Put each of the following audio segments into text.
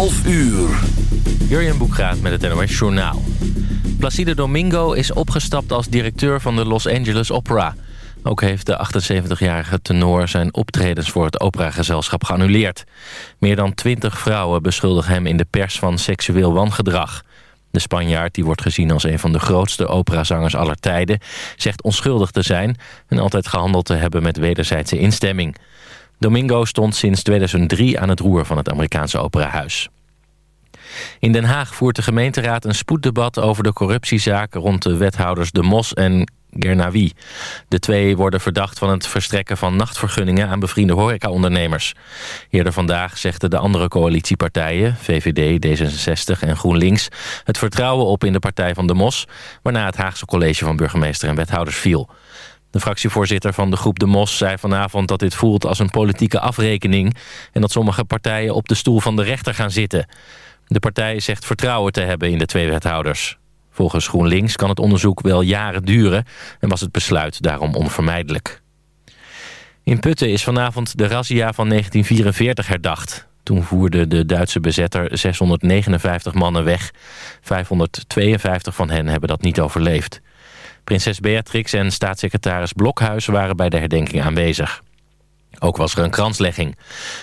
12 uur. Jurjen Boekraat met het NOS Journaal. Placide Domingo is opgestapt als directeur van de Los Angeles Opera. Ook heeft de 78-jarige tenor zijn optredens voor het operagezelschap geannuleerd. Meer dan 20 vrouwen beschuldigen hem in de pers van seksueel wangedrag. De Spanjaard, die wordt gezien als een van de grootste operazangers aller tijden... zegt onschuldig te zijn en altijd gehandeld te hebben met wederzijdse instemming. Domingo stond sinds 2003 aan het roer van het Amerikaanse operahuis. In Den Haag voert de gemeenteraad een spoeddebat over de corruptiezaak rond de wethouders De Mos en Gernawi. De twee worden verdacht van het verstrekken van nachtvergunningen aan bevriende horecaondernemers. Eerder vandaag zegden de andere coalitiepartijen, VVD, D66 en GroenLinks, het vertrouwen op in de partij van De Mos, waarna het Haagse college van burgemeester en wethouders viel. De fractievoorzitter van de groep De Mos zei vanavond dat dit voelt als een politieke afrekening... en dat sommige partijen op de stoel van de rechter gaan zitten. De partij zegt vertrouwen te hebben in de twee wethouders. Volgens GroenLinks kan het onderzoek wel jaren duren... en was het besluit daarom onvermijdelijk. In Putten is vanavond de razzia van 1944 herdacht. Toen voerde de Duitse bezetter 659 mannen weg. 552 van hen hebben dat niet overleefd. Prinses Beatrix en staatssecretaris Blokhuis waren bij de herdenking aanwezig. Ook was er een kranslegging.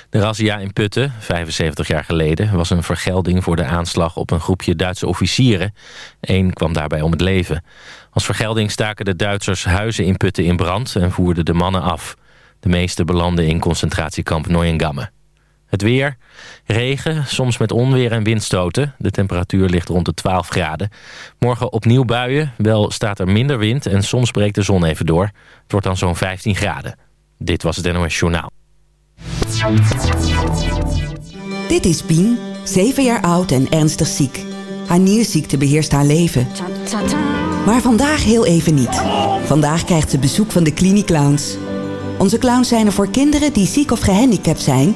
De razzia in Putten, 75 jaar geleden, was een vergelding voor de aanslag op een groepje Duitse officieren. Eén kwam daarbij om het leven. Als vergelding staken de Duitsers huizen in Putten in brand en voerden de mannen af. De meeste belanden in concentratiekamp Neuengamme. Het weer, regen, soms met onweer en windstoten. De temperatuur ligt rond de 12 graden. Morgen opnieuw buien, wel staat er minder wind en soms breekt de zon even door. Het wordt dan zo'n 15 graden. Dit was het NOS Journaal. Dit is Pien, 7 jaar oud en ernstig ziek. Haar nierziekte beheerst haar leven. Maar vandaag heel even niet. Vandaag krijgt ze bezoek van de Cliniclowns. Onze clowns zijn er voor kinderen die ziek of gehandicapt zijn...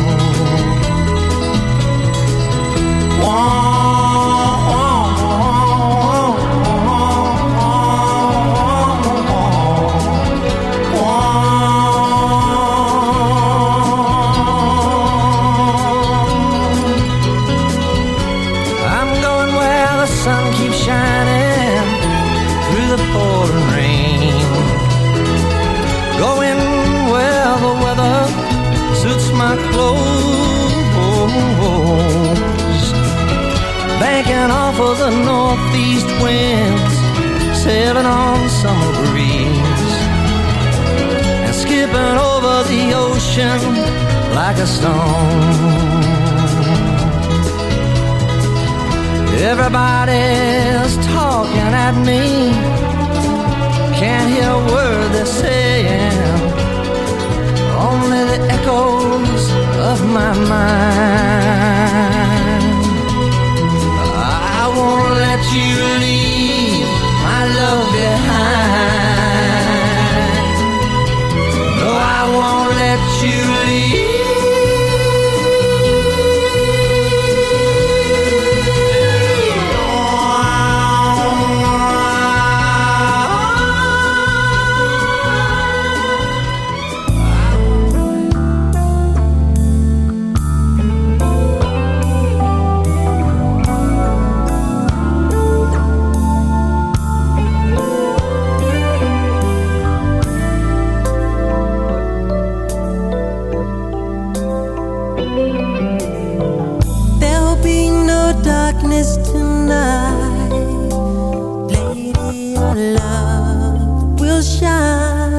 your love will shine.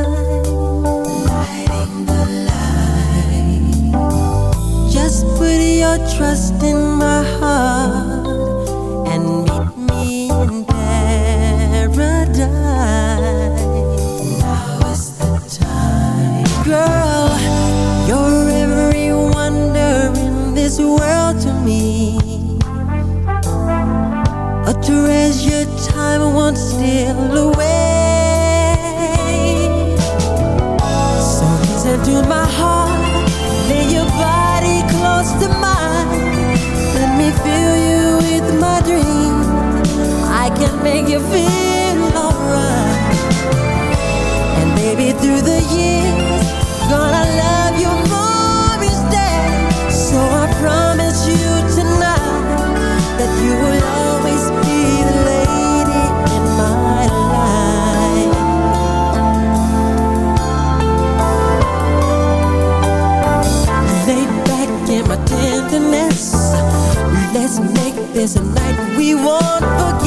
Lighting the light. Just put your trust in my heart and meet me in paradise. Now is the time, girl. You're every wonder in this world to me. A treasure time won't steal away. So listen to my heart, lay your body close to mine. Let me fill you with my dreams. I can make you feel alright. And baby, through the years, gonna love you more day. So I promise you tonight that you will Let's make this a night. We won't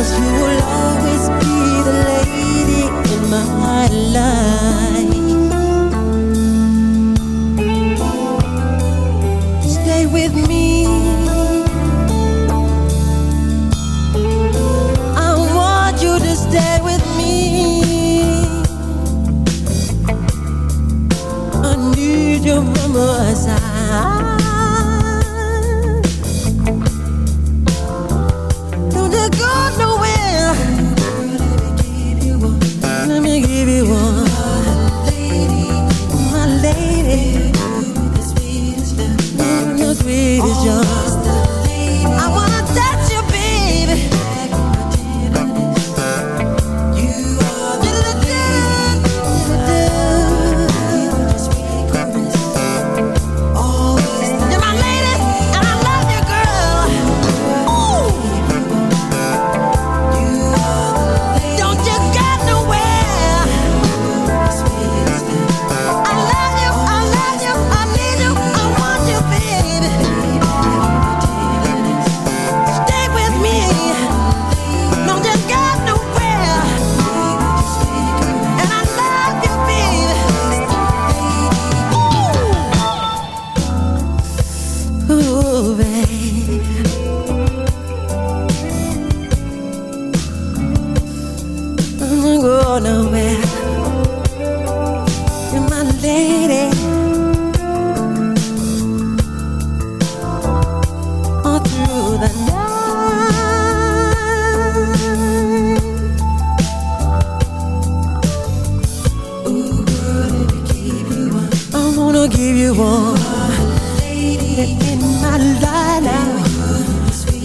Cause you will give you one. In my life,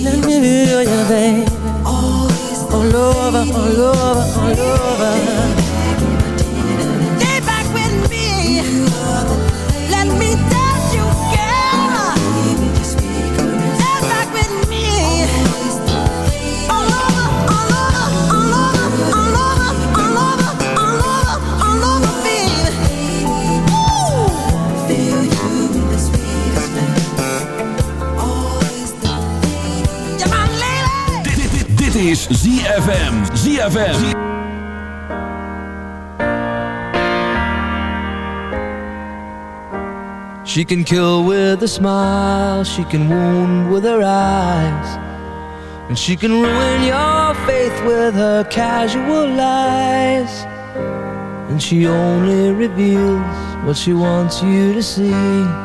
let me feel you, baby. All over, all over, all over. ZFM. ZFM. She can kill with a smile, she can wound with her eyes, and she can ruin your faith with her casual lies. And she only reveals what she wants you to see.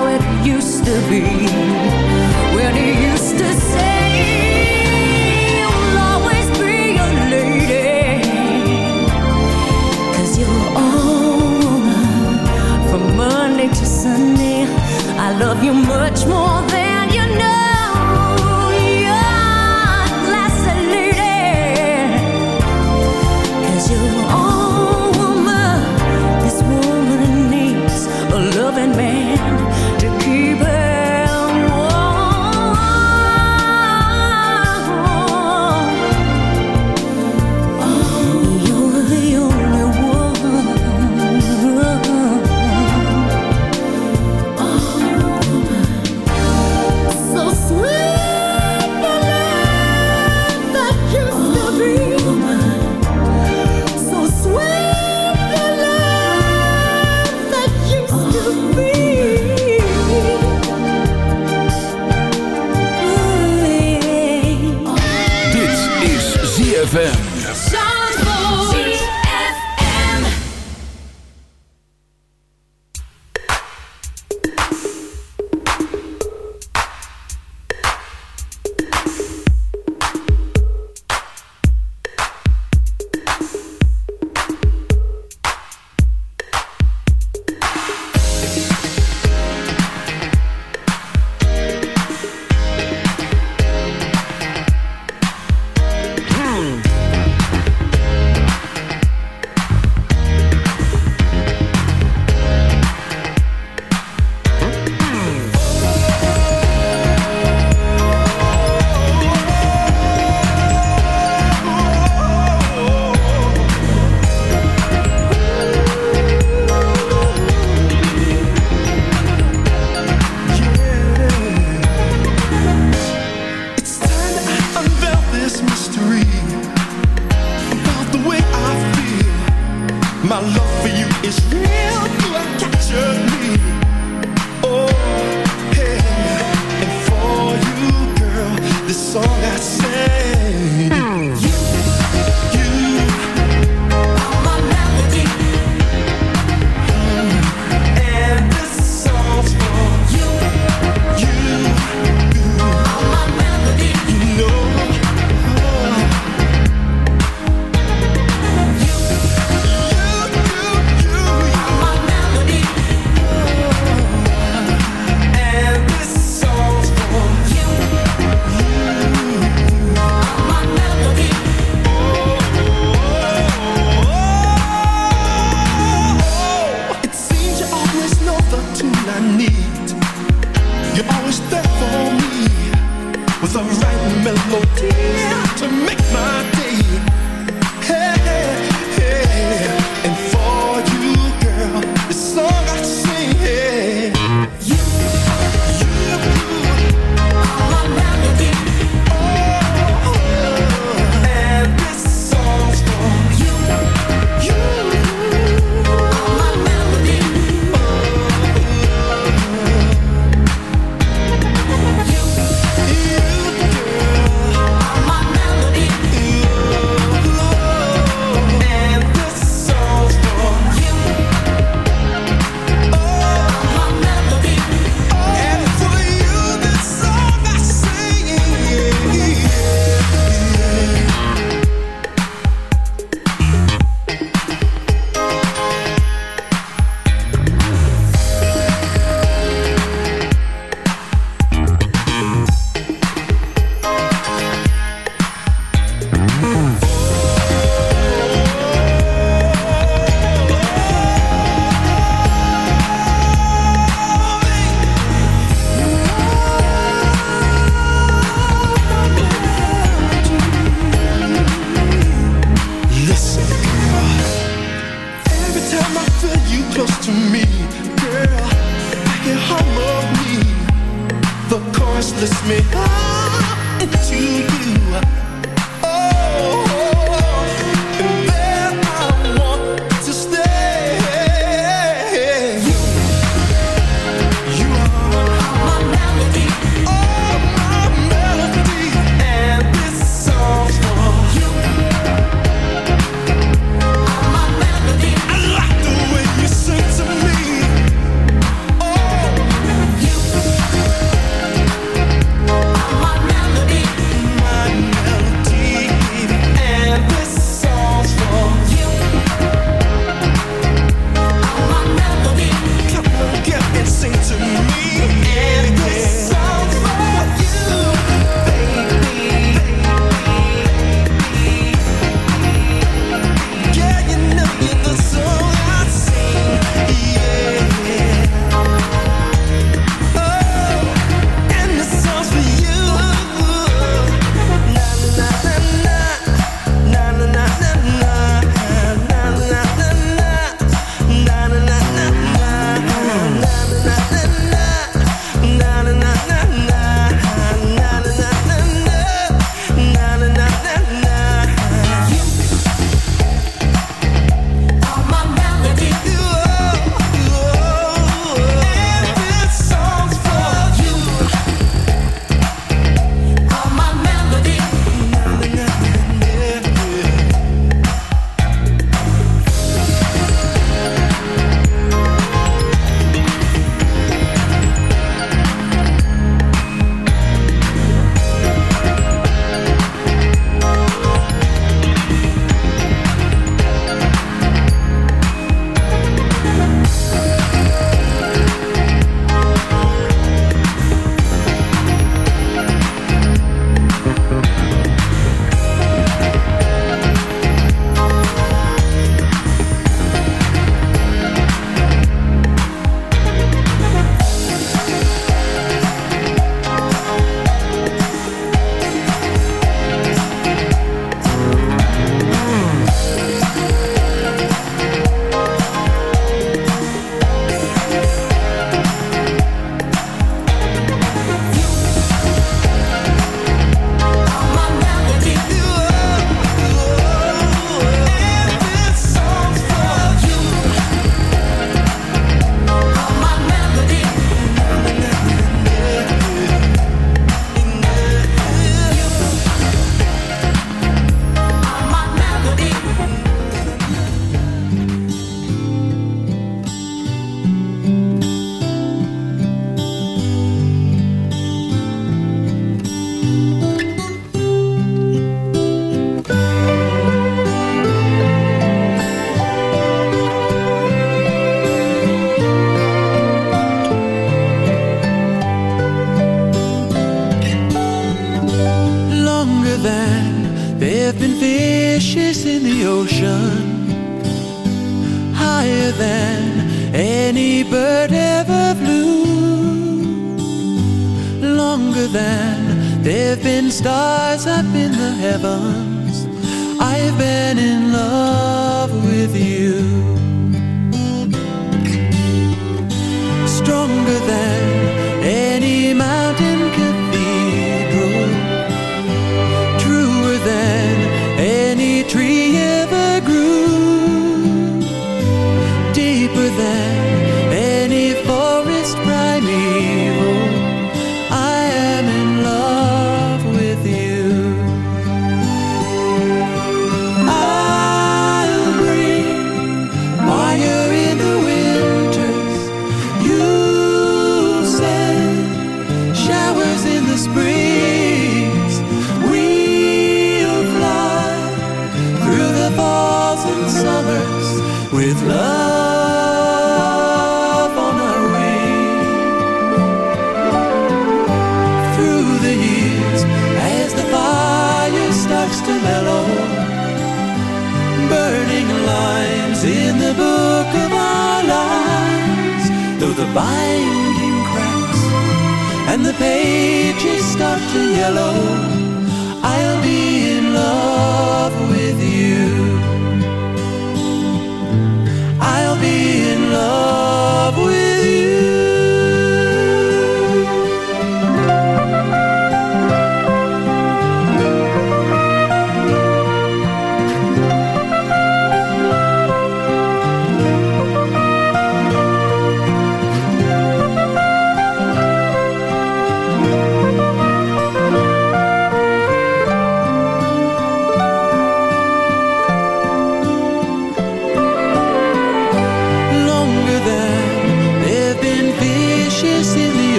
used to be. When he used to say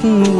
She's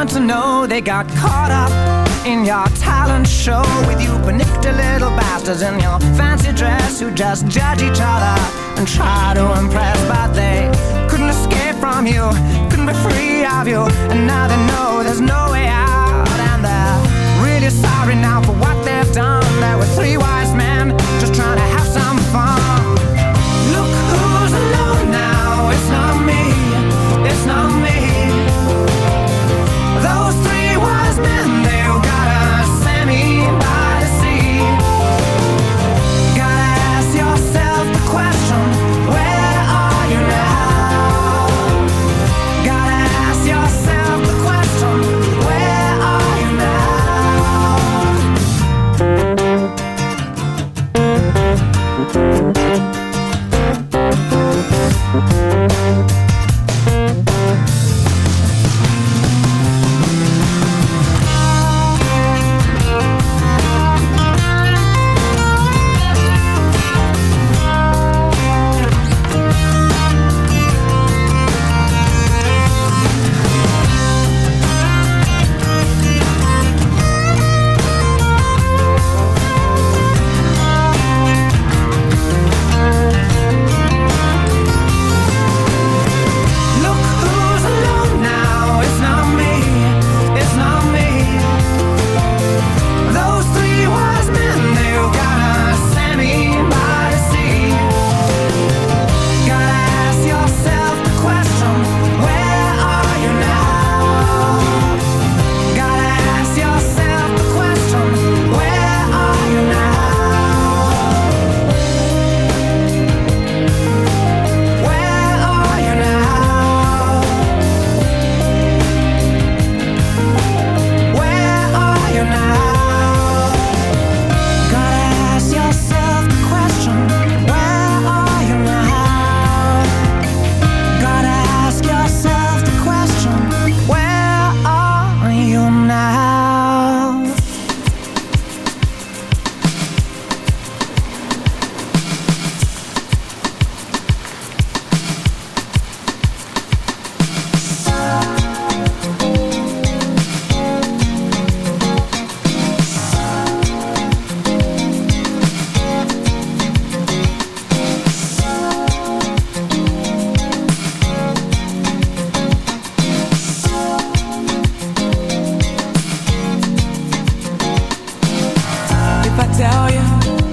want to know they got caught up in your talent show with you panicked little bastards in your fancy dress who just judge each other and try to impress but they couldn't escape from you couldn't be free of you and now they know there's no way out and they're really sorry now for what they've done. There were three wise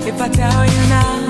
if I tell you now,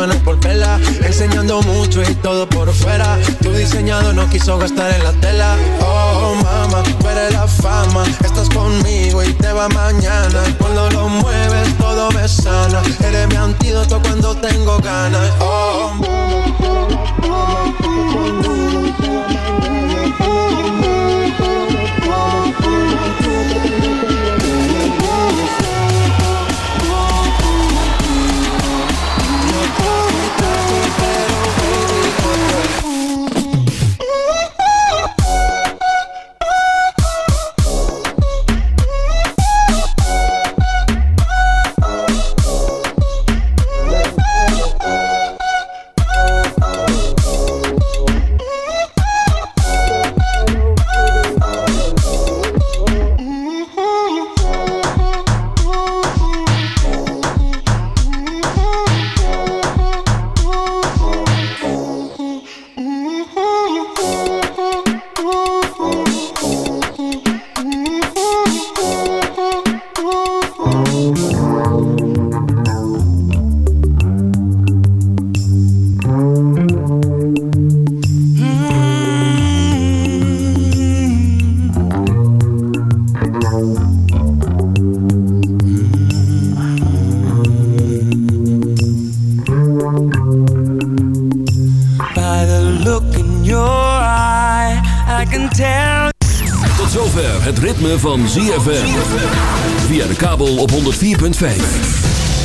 ganas por pela. Enseñando mucho y todo por fuera. Tu diseñado no quiso gastar en la tela. Oh, mama, eres la fama. Estás conmigo y te va mañana. Cuando lo mueves, todo me sana. Eres mi antídoto cuando tengo ganas. Oh, By